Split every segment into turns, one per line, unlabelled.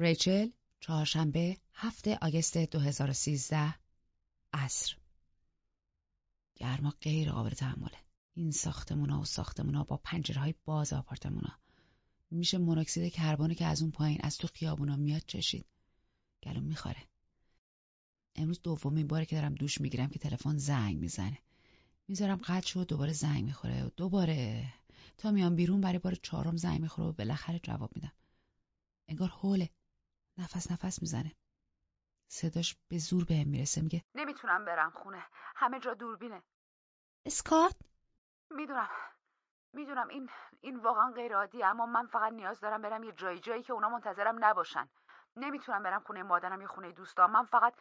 ریچل چهارشنبه هفته آگست 2013 عصر. گرما غیر قابل تحمله. این ساختمونا و ساختمونا با پنجره های باز آپارتمونا. میشه مونوکسید کربنی که از اون پایین از تو خیابونا میاد چشید. گلوم می‌خوره. امروز دومین باره که دارم دوش می‌گیرم که تلفن زنگ می‌زنه. می‌ذارم قطع شد دوباره زنگ می‌خوره. و دوباره. تا میام بیرون برای بار چهارم زنگ می‌خوره و بالاخره جواب میدم. انگار حوله. نفس نفس می‌زنه. صداش به زور بهم می‌رسه میگه
نمی‌تونم برم خونه. همه جا دوربینه.
اسکات؟
می‌دونم. می‌دونم این این واقعا غیر عادیه اما من فقط نیاز دارم برم یه جایی جایی که اونا منتظرم نباشن. نمی‌تونم برم خونه مادرم یا خونه دوستام من فقط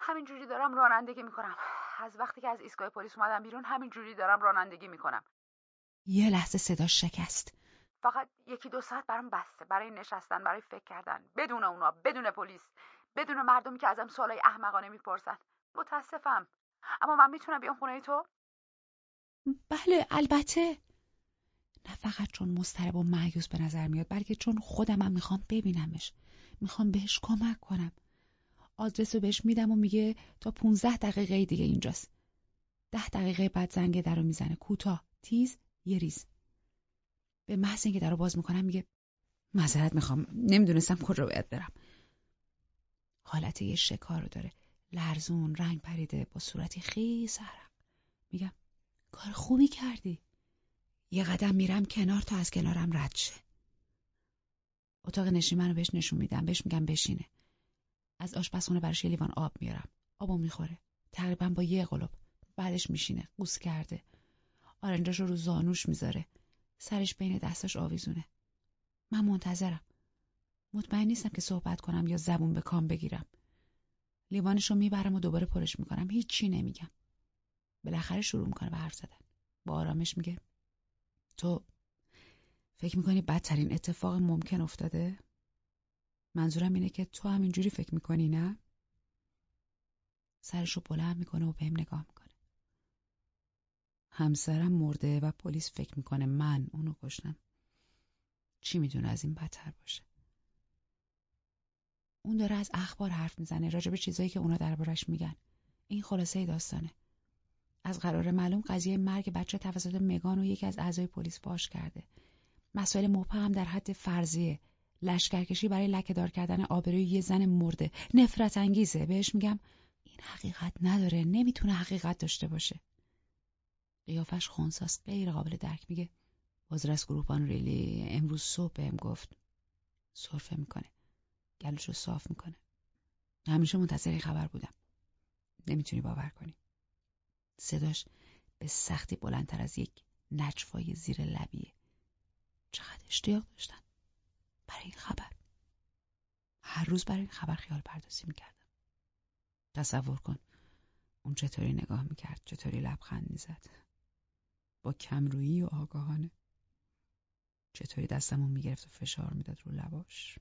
همینجوری دارم رانندگی می‌کنم. از وقتی که از ایستگاه پلیس اومدم بیرون همینجوری دارم رانندگی می‌کنم.
یه لحظه صدا شکست.
فقط یکی دو ساعت برام بسته برای نشستن برای فکر کردن. بدون اونا بدون پلیس بدون مردمی که ازم سوالای احمقانه می‌پرسن. متاسفم. اما من می‌تونم بیام خونه تو؟
بله البته. نه فقط چون مضطرب و معیوس به نظر میاد بلکه چون خودمم می‌خوام ببینمش. می‌خوام بهش کمک کنم. آدرس رو بهش میدم و میگه تا 15 دقیقه دیگه اینجاست. ده دقیقه بعد زنگ در رو می‌زنه. کوتاه. تیز یه ریز. به محض اینکه در رو باز می‌کنم میگه معذرت می‌خوام. نمی‌دونستم کجا باید برم. حالت یه شکار رو داره. لرزون رنگ پریده با صورتی خیس عرق. میگم کار خوبی کردی. یه قدم میرم کنار تا از کنارم رد شه. اتاق نشیمن رو بهش نشون میدم. بهش میگم بشینه. از آشپزخونه براش یه لیوان آب میارم. آبو می‌خوره. تقریبا با یه قلب. بعدش میشینه. قوس کرده. آرنجاش رو زانوش می‌ذاره. سرش بین دستاش آویزونه من منتظرم مطمئن نیستم که صحبت کنم یا زبون به کام بگیرم لیوانش رو می‌برم و دوباره پرش می‌کنم هیچی نمیگم بالاخره شروع می‌کنه به حرف زدن با آرامش میگه تو فکر می‌کنی بدترین اتفاق ممکن افتاده؟ منظورم اینه که تو هم اینجوری فکر می‌کنی نه؟ سرشو بلند می‌کنه و بهم نگاه می‌کنه. همسرم مرده و پلیس فکر می‌کنه من اونو کشتم. چی می‌دونه از این بدتر باشه؟ اون داره از اخبار حرف می‌زنه راجع به چیزایی که اونا دربارش میگن. این خلاصه داستانه. از قرار معلوم قضیه مرگ بچه توسط مگان و یکی از اعضای پلیس باش کرده. مسائل مبهم در حد فرضیه لشکرکشی برای لکهدار کردن آبروی یه زن مرده نفرت انگیزه بهش میگم این حقیقت نداره نمی‌تونه حقیقت داشته باشه قیافش خونساس غیر قابل درک میگه. بازرس گروپان ریلی امروز صبح بهم گفت. سرفه می‌کنه. گلوشو صاف می‌کنه. همیشه منتظر خبر بودم. نمی‌تونی باور کنی. صداش به سختی بلندتر از یک نجفای زیر لبیه. چقدر اشتیاق داشتن. برای این خبر. هر روز برای این خبر خیال پردازی می‌کردم. تصور کن. اون چطوری نگاه می‌کرد چطوری لبخند می‌زد. با کمرویی و آگاهانه. چطوری دستمون می‌گرفت و فشار می‌داد رو لباش؟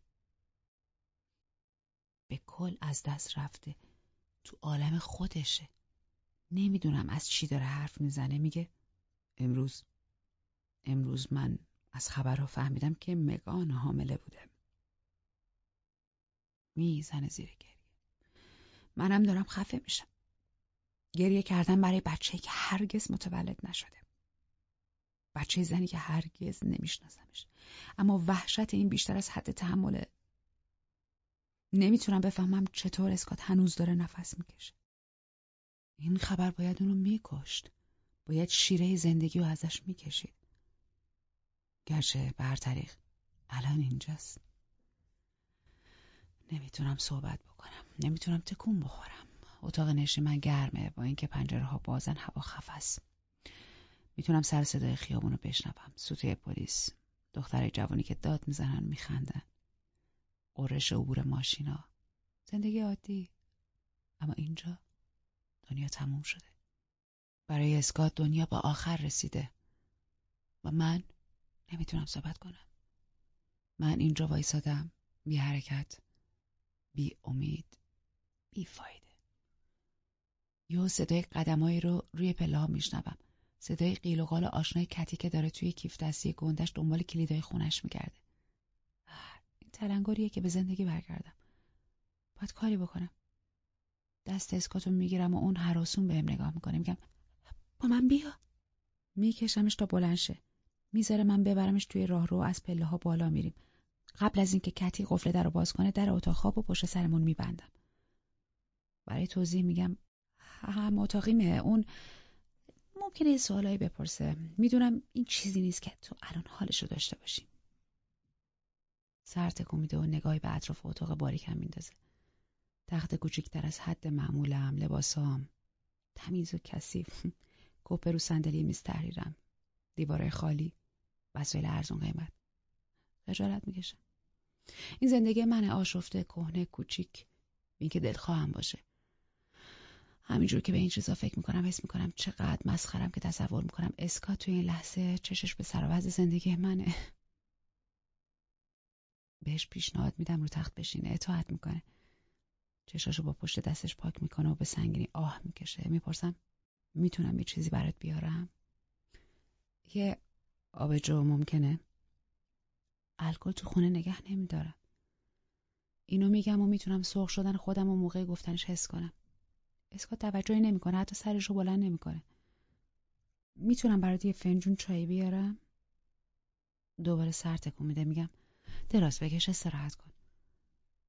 به کل از دست رفته. تو عالم خودشه. نمی‌دونم از چی داره حرف می‌زنه. میگه امروز امروز من از خبرها فهمیدم که مگان حامله بوده. می‌زنه زیر گریه. منم دارم خفه میشم. گریه کردن برای بچه که هرگز متولد نشده. بچه زنی که هرگز نمیشناسمش. اما وحشت این بیشتر از حد تحمله. نمی‌تونم بفهمم چطور اسکات هنوز داره نفس می‌کشه. این خبر باید اونو میکشت. باید شیره زندگی رو ازش می‌کشید. گرچه طریق الان اینجاست. نمی‌تونم صحبت بکنم. نمی‌تونم تکون بخورم. اتاق من گرمه. با اینکه پنجره ها بازن هوا خفست می‌تونم سر صدای خیابون رو بشنوم. سوتوی پلیس دختر جوانی که داد می‌زنن میخندن. قرش عبور ماشینا. زندگی عادی. اما اینجا دنیا تموم شده. برای اسکات دنیا با آخر رسیده. و من نمی‌تونم صحبت کنم. من اینجا وایسادم. بی حرکت بی امید بی فایده. یه صدای قدمایی رو روی پله ها میشنوم. صدای قیل و قال آشنای کتی که داره توی کیف دستی گندش دنبال کلیدای خونش میگرده. این تلنگریه که به زندگی برگردم. باید کاری بکنم. دست اسکاتو می‌گیرم و اون حراسون بهم نگاه می‌کنه. میگم با من بیا. میکشمش تا بلند شه. می‌ذاره من ببرمش توی راهرو از پله ها بالا میریم. قبل از اینکه کتی قفل در رو باز کنه در اتاق خواب و پشت سرمون میبندم. برای توضیح میگم هم اتاقیمه. اون ممکنه یه سوالایی بپرسه. می‌دونم این چیزی نیست که تو الان حالش رو داشته باشیم. سر تکون میده و نگاهی به اطراف اتاق باریکم میندازه. تخت کوچیکتر از حد معمولم لباسام. تمیز و کثیف. کپه رو صندلی میز تحریرم. دیواره خالی. وسایل ارزون قیمت. خجالت می‌کشم. این زندگی من آشفته کهنه کوچیک. این که دلخواهم باشه. همینجور که به این چیزا فکر می‌کنم حس می‌کنم چقدر مسخرم که تصور می‌کنم اسکا توی این لحظه چشش به سر زندگی منه. بهش پیشنهاد میدم رو تخت بشینه اطاعت می‌کنه. چشاشو با پشت دستش پاک می‌کنه و به سنگینی آه می‌کشه. می‌پرسم می‌تونم یه چیزی برات بیارم؟ یه آبجو ممکنه؟ الکل تو خونه نگه نمیدارم. اینو میگم و می‌تونم سرخ شدن خودم و موقع گفتنش حس کنم. اسکات توجهی نمی‌کنه حتی سرش رو بلند نمی‌کنه. می‌تونم برات یه فنجون چای بیارم؟ دوباره سر تکون میده میگم دراز بکش استراحت کن.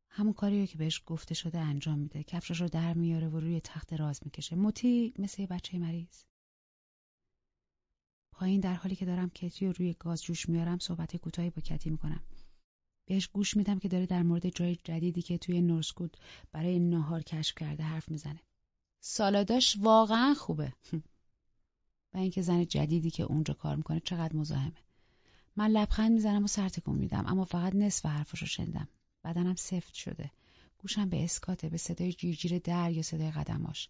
همون کاریو که بهش گفته شده انجام میده. کفشش رو در میاره و روی تخت راز می‌کشه. موتی مثل یه بچه مریض. پایین در حالی که دارم کتی رو روی گاز جوش میارم صحبت کوتاهی با کتی می‌کنم. بهش گوش میدم که داره در مورد جای جدیدی که توی نورسکود برای ناهار کشف کرده حرف می‌زنه. سالاداش واقعا خوبه. و اینکه زن جدیدی که اونجا کار می‌کنه چقدر مزاحمه. من لبخند می‌زنم و سرتکون میدم اما فقط نصف حرفش رو شنیدم. بدنم سفت شده. گوشم به اسکاته به صدای جیرجیر در یا صدای قدماش.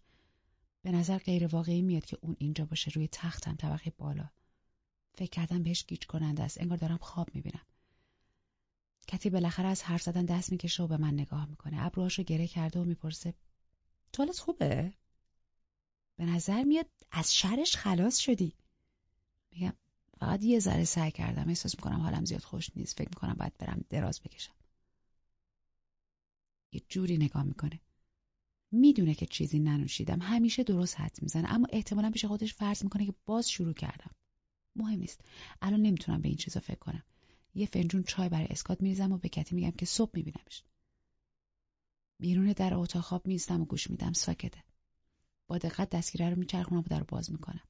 به نظر غیر واقعی میاد که اون اینجا باشه روی تختم طبقه بالا. فکر کردم بهش گیج کننده است. انگار دارم خواب می‌بینم. کتی بالاخره از حرف زدن دست می‌کشه و به من نگاه می‌کنه. ابروهاشو گره کرده و می‌پرسه توالت خوبه؟ به نظر میاد از شرش خلاص شدی. میگم فقط یه ذره سعی کردم احساس می‌کنم حالم زیاد خوش نیست. فکر می‌کنم باید برم دراز بکشم. یه جوری نگاه می‌کنه. می‌دونه که چیزی ننوشیدم. همیشه درست حد می‌زنه. اما احتمالا پیش خودش فرض می‌کنه که باز شروع کردم. مهم نیست. الان نمی‌تونم به این چیزا فکر کنم. یه فنجون چای برای اسکات میریزم و به کتی میگم که صبح میبینمش. بیرون در اتاق خواب میستم و گوش میدم. ساکته. با دقت دستگیره رو میچرخونم و در باز می‌کنم.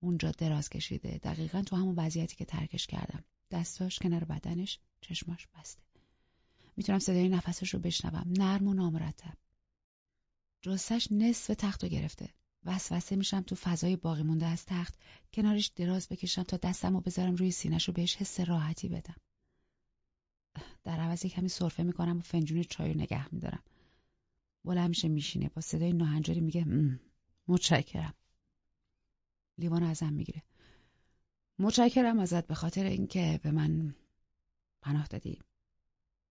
اونجا دراز کشیده. دقیقا تو همون وضعیتی که ترکش کردم. دستاش کنار بدنش چشماش بسته. می‌تونم صدای نفسش رو بشنوم. نرم و نامرتب. جستش نصف تخت رو گرفته. وسوسه میشم تو فضای باقی مونده از تخت. کنارش دراز بکشم تا دستم رو بذارم روی سینش رو بهش حس راحتی بدم. در عوض کمی سرفه می‌کنم و فنجون چای رو نگه میدارم. بلند میشه میشینه. با صدای ناهنجاری میگه متشکرم. لیوان ازم می‌گیره. متشکرم ازت به خاطر اینکه به من پناه دادی.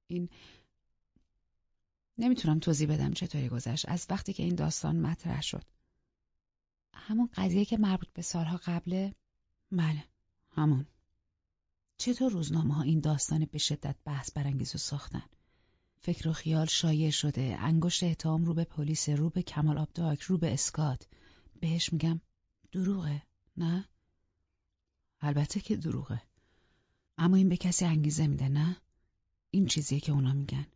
این نمی‌تونم توضیح بدم چطوری گذشت. از وقتی که این داستان مطرح شد. همون قضیه که مربوط به سالها قبله؟ بله همون. چطور روزنامه ها این داستان به شدت بحث برانگیز و ساختن؟ فکر و خیال شایع شده. انگشت اتهام رو به پلیس رو به کمال آبداک رو به اسکات. بهش میگم دروغه نه؟ البته که دروغه. اما این به کسی انگیزه میده نه؟ این چیزیه که اونا میگن.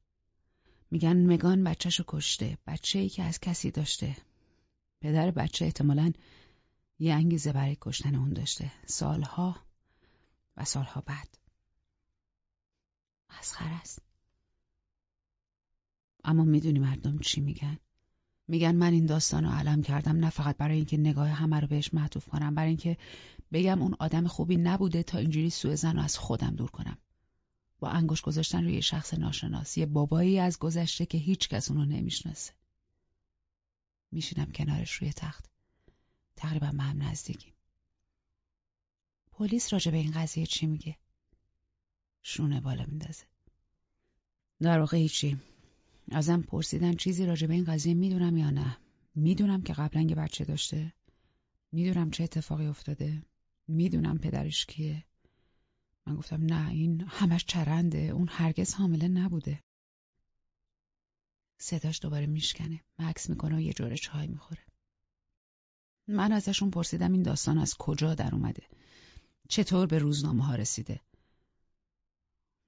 میگن مگان بچهشو کشته بچه ای که از کسی داشته. پدر بچه احتمالا یه انگیزه برای کشتن اون داشته. سالها و سالها بعد. مسخر است. اما می‌دونی مردم چی میگن. میگن من این داستان رو علم کردم نه فقط برای اینکه نگاه همه رو بهش معطوف کنم برای اینکه بگم اون آدم خوبی نبوده تا اینجوری سوء زن رو از خودم دور کنم. با انگوش گذاشتن روی شخص ناشناس یه بابایی از گذشته که هیچ کس اونو نمی‌شناسه. میشینم کنارش روی تخت. تقریبا به هم نزدیکیم. پلیس راجع به این قضیه چی میگه؟ شونه بالا میندازه. در واقع هیچی. ازم پرسیدن چیزی راجع به این قضیه می‌دونم یا نه. می‌دونم که قبلا یه بچه داشته. می‌دونم چه اتفاقی افتاده. می‌دونم پدرش کیه. من گفتم نه این همش چرنده. اون هرگز حامله نبوده. صداش دوباره میشکنه. مکس می‌کنه و یه جوره چای می‌خوره. من ازشون پرسیدم این داستان از کجا در اومده. چطور به روزنامه ها رسیده؟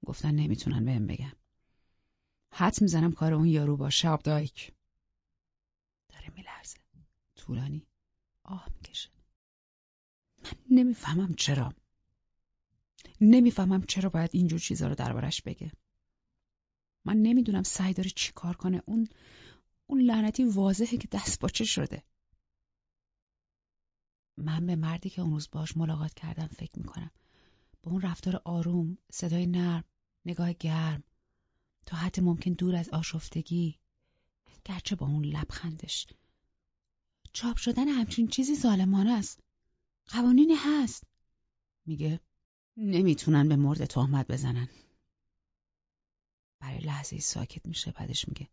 گفتن نمی‌تونن بهم بگن. حد می‌زنم کار اون یارو با شاب دایک داره میلرزه. طولانی. آه می‌کشه. من نمی‌فهمم چرا. نمی‌فهمم چرا باید اینجور چیزا رو دربارش بگه. من نمی‌دونم سعی داره چی کار کنه. اون اون لعنتی واضحه که دست باچه شده. من به مردی که اون روز باش ملاقات کردم فکر می‌کنم. با اون رفتار آروم صدای نرم نگاه گرم. تا حد ممکن دور از آشفتگی. گرچه با اون لبخندش. چاپ شدن همچین چیزی ظالمانه است. قوانینی هست. میگه نمی‌تونن به مرد تهمت بزنن. برای لحظه ساکت میشه بعدش میگه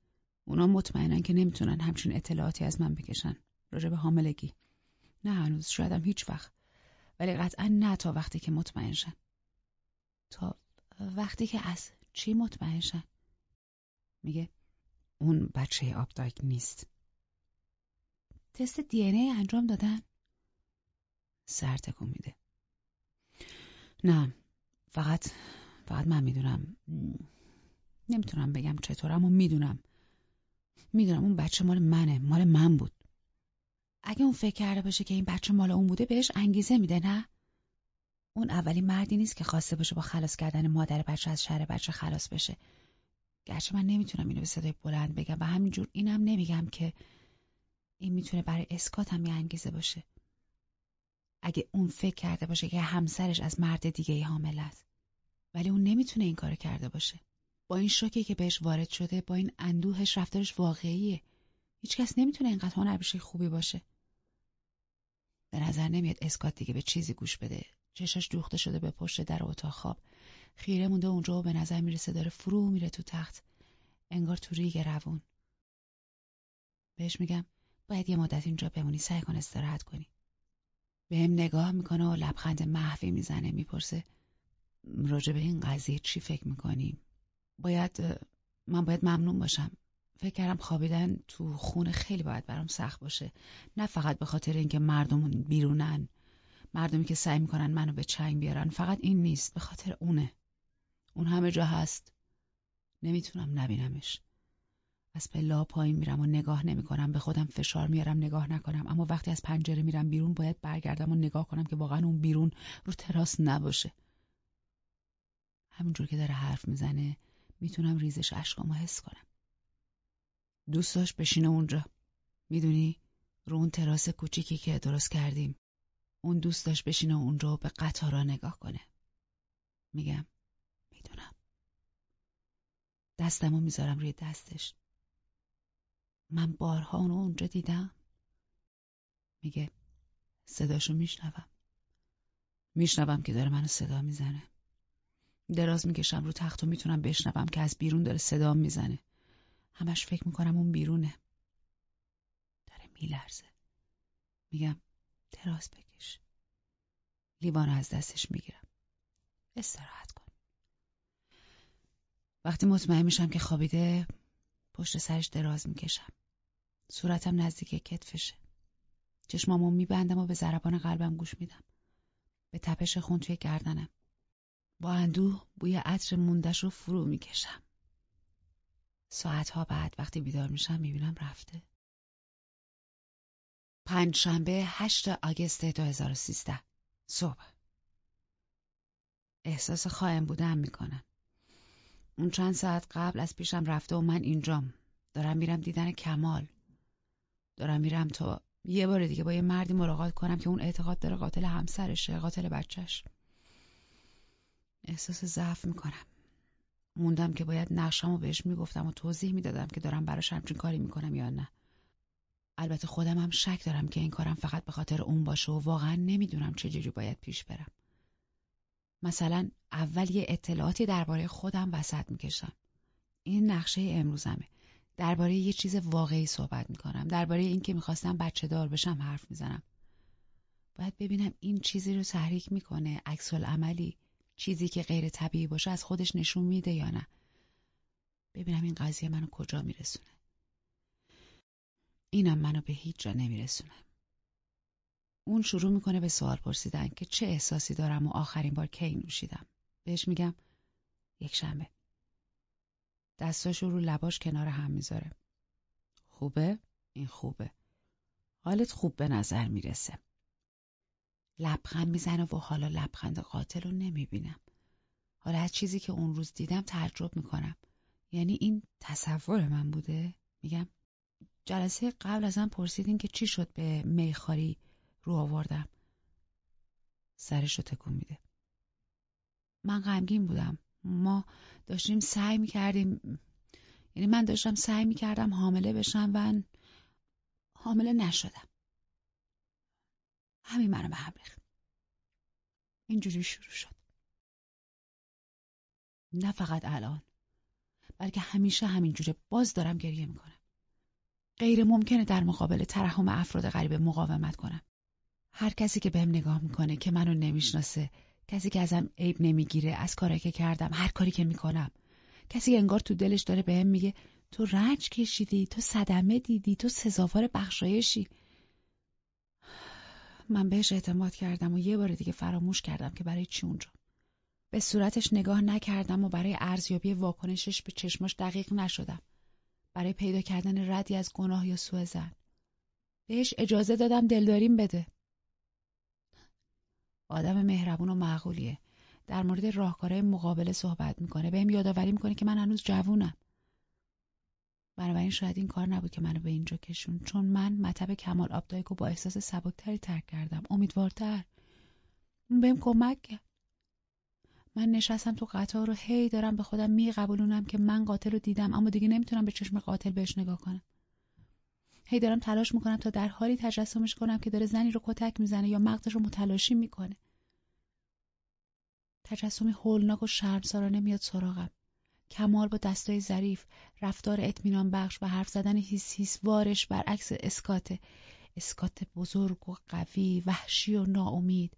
اونا مطمئنن که نمی‌تونن همچین اطلاعاتی از من بکشن. راجع به حاملگی. نه هنوز شایدم هیچ وقت. ولی قطعا نه تا وقتی که مطمئن شن. تا وقتی که از چی مطمئن شن؟ میگه اون بچه آبدایک نیست. تست دی ای انجام دادن؟ سر تکون میده. نه فقط فقط من می‌دونم. نمی‌تونم بگم چطور اما می‌دونم. می‌دونم اون بچه مال منه مال من بود. اگه اون فکر کرده باشه که این بچه مال اون بوده بهش انگیزه میده نه؟ اون اولی مردی نیست که خواسته باشه با خلاص کردن مادر بچه از شهر بچه خلاص بشه. گرچه من نمی‌تونم اینو به صدای بلند بگم و همینجور اینم نمیگم که این می‌تونه برای اسکات هم یه انگیزه باشه. اگه اون فکر کرده باشه که همسرش از مرد دیگه ای حامل است ولی اون نمی‌تونه این کار کرده باشه. با این شوکی که بهش وارد شده با این اندوهش رفتارش واقعیه. هیچکس نمی‌تونه اینقدر هنرپیشه خوبی باشه. به نظر نمیاد اسکات دیگه به چیزی گوش بده. چشاش دوخته شده به پشت در اتاق خواب. خیره مونده اونجا و به نظر می‌رسه داره فرو میره تو تخت. انگار تو ریگ روون. بهش میگم باید یه مدت اینجا بمونی سعی کن استراحت کنی. بهم نگاه می‌کنه و لبخند محوی می‌زنه می‌پرسه راجع به این قضیه چی فکر می‌کنیم باید من باید ممنون باشم. فکر کردم خوابیدن تو خونه خیلی باید برام سخت باشه. نه فقط به خاطر اینکه مردمون بیرونن. مردمی که سعی می‌کنن منو به چنگ بیارن فقط این نیست به خاطر اونه. اون همه جا هست. نمی‌تونم نبینمش. از پلا پایین میرم و نگاه نمی‌کنم. به خودم فشار میارم نگاه نکنم. اما وقتی از پنجره میرم بیرون باید برگردم و نگاه کنم که واقعا اون بیرون رو تراس نباشه. همینجور که داره حرف می‌زنه می‌تونم ریزش اشکامو حس کنم. دوست داشت بشینه اونجا. می‌دونی؟ رو اون تراس کوچیکی که درست کردیم. اون دوست داشت بشینه اونجا و به قطارا نگاه کنه. میگم دستمو می‌ذارم روی دستش. من بارها اونو اونجا دیدم. میگه صداشو میشنوم. میشنوم که داره منو صدا می‌زنه. دراز می‌کشم رو تخت و می‌تونم بشنوم که از بیرون داره صدا می‌زنه. همش فکر می‌کنم اون بیرونه. داره میلرزه. میگم دراز بکش. لیوانو از دستش می‌گیرم. استراحت وقتی مطمئن میشم که خوابیده پشت سرش دراز می‌کشم. صورتم نزدیک کتفشه. چشمامو میبندم و به ضربان قلبم گوش میدم. به تپش خون توی گردنم. با اندوه بوی عطر موندش رو فرو می‌کشم. ساعتها بعد وقتی بیدار میشم می‌بینم رفته. پنج شنبه هشت آگست 2013 صبح. احساس خواهم بودم می‌کنم. اون چند ساعت قبل از پیشم رفته و من اینجام. دارم میرم دیدن کمال. دارم میرم تا یه بار دیگه با یه مردی ملاقات کنم که اون اعتقاد داره قاتل همسرشه قاتل بچهش. احساس ضعف می‌کنم. موندم که باید نقشم و بهش می‌گفتم و توضیح می‌دادم که دارم براش همچین کاری می‌کنم یا نه. البته خودم هم شک دارم که این کارم فقط به خاطر اون باشه و واقعا نمی‌دونم چجوری باید پیش برم. مثلا اول یه اطلاعاتی درباره خودم وسط می‌کشم. این نقشه امروزمه. درباره یه چیز واقعی صحبت می‌کنم. درباره اینکه می‌خواستم بچه دار بشم حرف می‌زنم. باید ببینم این چیزی رو تحریک می‌کنه عکس عملی چیزی که غیر طبیعی باشه از خودش نشون میده یا نه. ببینم این قضیه منو کجا میرسونه. اینم منو به هیچ جا نمیرسونه. اون شروع می‌کنه به سوال پرسیدن که چه احساسی دارم و آخرین بار کی نوشیدم. بهش میگم یک شنبه. دستاشو رو لباش کنار هم می‌ذاره. خوبه؟ این خوبه. حالت خوب به نظر می‌رسه. لبخند می‌زنه و حالا لبخند قاتل رو نمی‌بینم. حالا از چیزی که اون روز دیدم تعجب می‌کنم. یعنی این تصور من بوده؟ میگم جلسه قبل ازم پرسیدین که چی شد به میخاری رو آوردم. سرش رو تکون میده. من غمگین بودم. ما داشتیم سعی می‌کردیم یعنی من داشتم سعی می‌کردم حامله بشم و حامله نشدم. همین منو به هم ریخت. اینجوری شروع شد. نه فقط الان بلکه همیشه همینجوره باز دارم گریه می‌کنم. غیر ممکنه در مقابل ترحم افراد غریب مقاومت کنم. هر کسی که بهم نگاه می‌کنه که منو نمی‌شناسه کسی که ازم عیب نمی‌گیره از کاری که کردم هر کاری که می‌کنم. کسی که انگار تو دلش داره بهم میگه تو رنج کشیدی تو صدمه دیدی تو سزاوار بخشایشی. من بهش اعتماد کردم و یه بار دیگه فراموش کردم که برای چی اونجا. به صورتش نگاه نکردم و برای ارزیابی واکنشش به چشماش دقیق نشدم. برای پیدا کردن ردی از گناه یا سوء زن بهش اجازه دادم دلداریم بده. آدم مهربون و معقولیه. در مورد راهکارهای مقابله صحبت می‌کنه. بهم یادآوری می‌کنه که من هنوز جوونم. بنابراین شاید این کار نبود که منو به اینجا کشون. چون من مطب کمال آبدایکو با احساس سبکتری ترک کردم. امیدوارتر. بهم کمک من نشستم تو قطار رو هی دارم به خودم میقبولونم که من قاتل رو دیدم. اما دیگه نمی‌تونم به چشم قاتل بهش نگاه کنم. هی دارم تلاش می‌کنم تا در حالی تجسمش کنم که داره زنی رو کتک می‌زنه یا مغزش رو متلاشی می‌کنه. تجسمی هولناک و شرمسارانه میاد سراغم. کمال با دستای ظریف رفتار اطمینان بخش و حرف زدن هیس هیس وارش برعکس اسکات اسکات بزرگ و قوی وحشی و ناامید.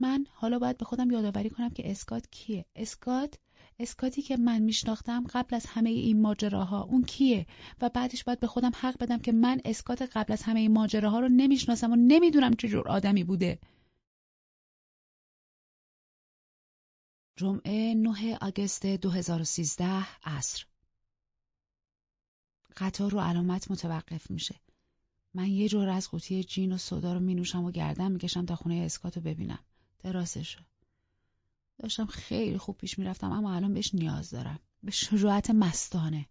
من حالا باید به خودم یادآوری کنم که اسکات کیه. اسکات اسکاتی که من میشناختم قبل از همه این ماجراها اون کیه؟ و بعدش باید به خودم حق بدم که من اسکات قبل از همه این ماجراها رو نمی‌شناسم و نمی‌دونم چه جور آدمی بوده. جمعه 9 آگست 2013 عصر. قطار رو علامت متوقف میشه. من یه جور از قوطی جین و صدا رو مینوشم و گردن می‌کشم تا خونه اسکات رو ببینم. دراسته داشتم خیلی خوب پیش می‌رفتم اما الان بهش نیاز دارم. به شجاعت مستانه.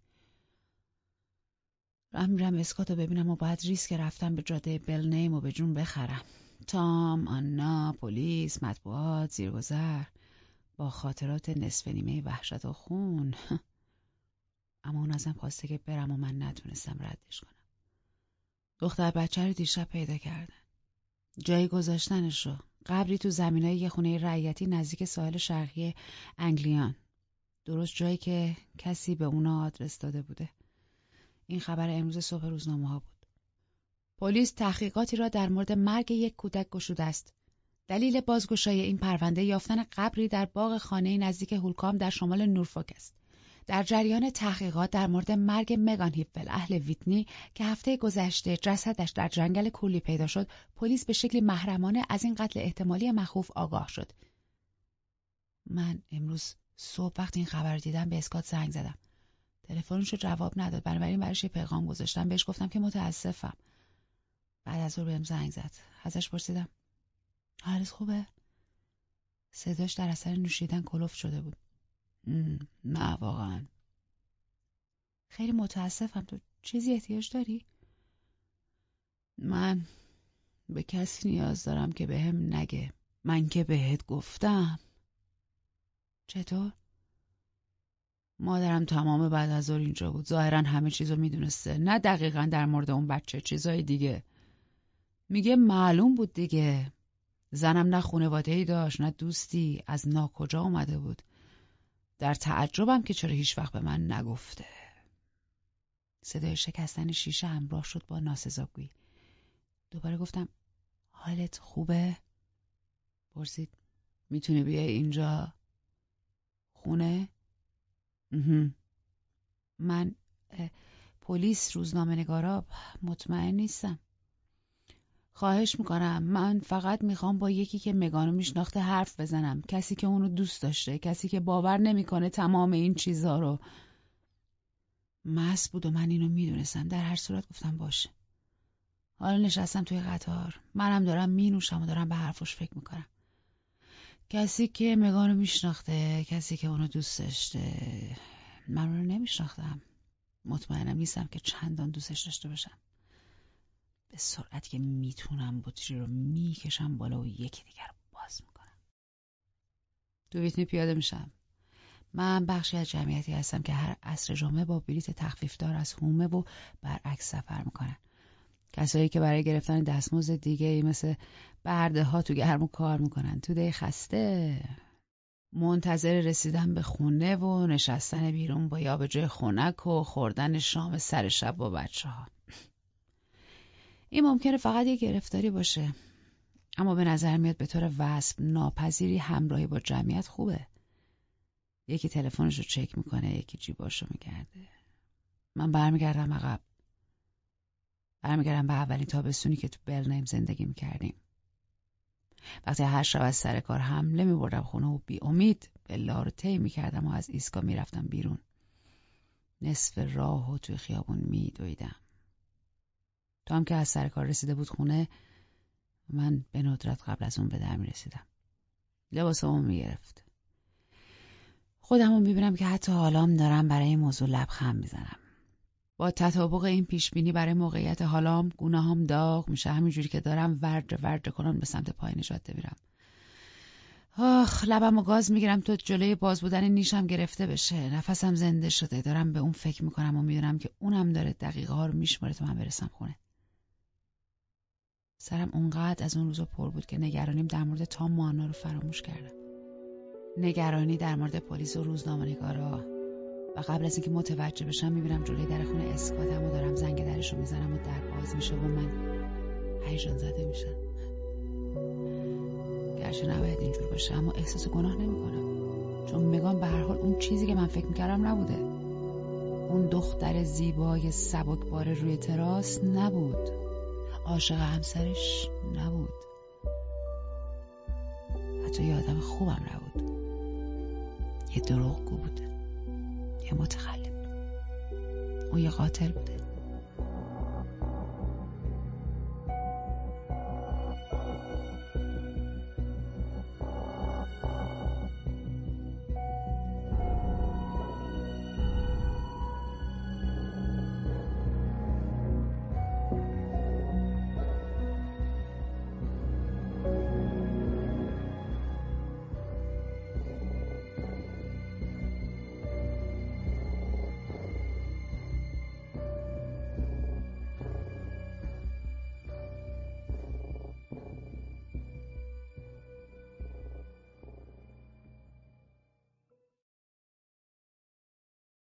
رم میرم اسکات رو ببینم و باید ریسک رفتم به جاده بلنیم و به جون بخرم. تام، آنا، پلیس، مطبوعات، زیرگذر. با خاطرات نصف نیمه وحشت و خون. اما اون ازم خواسته که برم و من نتونستم ردش کنم. دختر بچه رو دیشب پیدا کردن. جایی گذاشتنش رو قبری تو زمینای یه خونه رعیتی نزدیک ساحل شرقی انگلیان. درست جایی که کسی به اونا آدرس داده بوده. این خبر امروز صبح روزنامه ها بود. پلیس تحقیقاتی را در مورد مرگ یک کودک گشوده است. دلیل بازگشایی این پرونده یافتن قبری در باغ خانه نزدیک هولکام در شمال نورفوک است. در جریان تحقیقات در مورد مرگ مگان هیپل اهل ویتنی که هفته گذشته جسدش در جنگل کولی پیدا شد، پلیس به شکلی محرمانه از این قتل احتمالی مخوف آگاه شد. من امروز صبح وقتی این خبر دیدم به اسکات زنگ زدم. تلفنش رو جواب نداد بنابراین براش یه پیغام گذاشتم بهش گفتم که متاسفم. بعد از اون بهم زنگ زد. ازش پرسیدم حالت خوبه؟ صداش در اثر نوشیدن کلوف شده بود نه واقعا. خیلی متاسفم. تو چیزی احتیاج داری؟ من به کسی نیاز دارم که به هم نگه. من که بهت گفتم. چطور؟ مادرم تمام بعد از اینجا بود. ظاهرا همه چیزو می‌دونسته. نه دقیقا در مورد اون بچه چیزای دیگه. میگه معلوم بود دیگه. زنم نه خونواده ای داشت نه دوستی. از ناکجا اومده بود. در تعجبم که چرا هیچ وقت به من نگفته. صدای شکستن شیشه همراه شد با ناسزاگویی. دوباره گفتم حالت خوبه؟ پرسید می‌تونی بیای اینجا؟ خونه؟ من پلیس روزنامه نگارا مطمئن نیستم. خواهش می‌کنم. من فقط می‌خوام با یکی که مگانو میشناخته حرف بزنم. کسی که اونو دوست داشته کسی که باور نمی‌کنه تمام این چیزها رو. مس بود و من اینو می‌دونستم. در هر صورت گفتم باشه. حالا نشستم توی قطار. منم دارم مینوشم و دارم به حرفش فکر می‌کنم. کسی که مگانو میشناخته کسی که اونو دوست داشته من رو نمیشناختم. مطمئنم نیستم که چندان دوستش داشته باشم. به سرعت که می‌تونم بطری رو می‌کشم بالا و یکی دیگر باز می‌کنم. تو ویتنی پیاده میشم. من بخشی از جمعیتی هستم که هر عصر جمعه با بلیت تخفیفدار از هومه و برعکس سفر می‌کنن. کسایی که برای گرفتن دستمزد دیگه ای مثل برده ها تو گرم کار می‌کنن. تو دی خسته. منتظر رسیدن به خونه و نشستن بیرون با یا به جای خونک و خوردن شام سر شب با بچه ها. این ممکنه فقط یه گرفتاری باشه. اما به نظر میاد به طور وصف ناپذیری همراهی با جمعیت خوبه. یکی تلفنش رو چک می‌کنه یکی جیباش رو میگرده. من برمیگردم عقب. برمیگردم به اولین تابستونی که تو بلنیم زندگی می‌کردیم. وقتی هر شب از سر کار حمله میبردم خونه و بی امید بلا رو طی می‌کردم و از ایسکا می‌رفتم بیرون. نصف راه و توی خیابون میدویدم. تو هم که از سر کار رسیده بود خونه من به ندرت قبل از اون به در می‌رسیدم. لباسمو می‌گرفت. خودم رو می‌بینم که حتی حالام دارم برای این موضوع لبخند می‌زنم. با تطابق این پیشبینی برای موقعیت حالام هم داغ میشه. همینجوری که دارم ورد ورد کنم به سمت پایین جاده میرم. آخ لبم و گاز می‌گیرم تو جلوی باز بودن نیشم گرفته بشه. نفسم زنده شده. دارم به اون فکر می‌کنم و می‌دونم که اونم داره دقیقه ها رو میشماره تا من برسم خونه. سرم اونقدر از اون روزا پر بود که نگرانیم در مورد تام مانا رو فراموش کردم. نگرانی در مورد پلیس و روزنامه نگارا و قبل از اینکه متوجه بشم می‌بینم جلوی در خونه اسکاتم و دارم زنگ درش رو می‌زنم و در باز میشه و من هیجان زده میشم. گرچه نباید اینجور باشه اما احساس گناه نمی‌کنم. چون مگان به هر حال اون چیزی که من فکر می‌کردم نبوده. اون دختر زیبای سبکبار روی تراس نبود. عاشق همسرش نبود. حتی یه آدم خوبم نبود. یه دروغگو بوده. یه متخلف. اون یه قاتل بوده.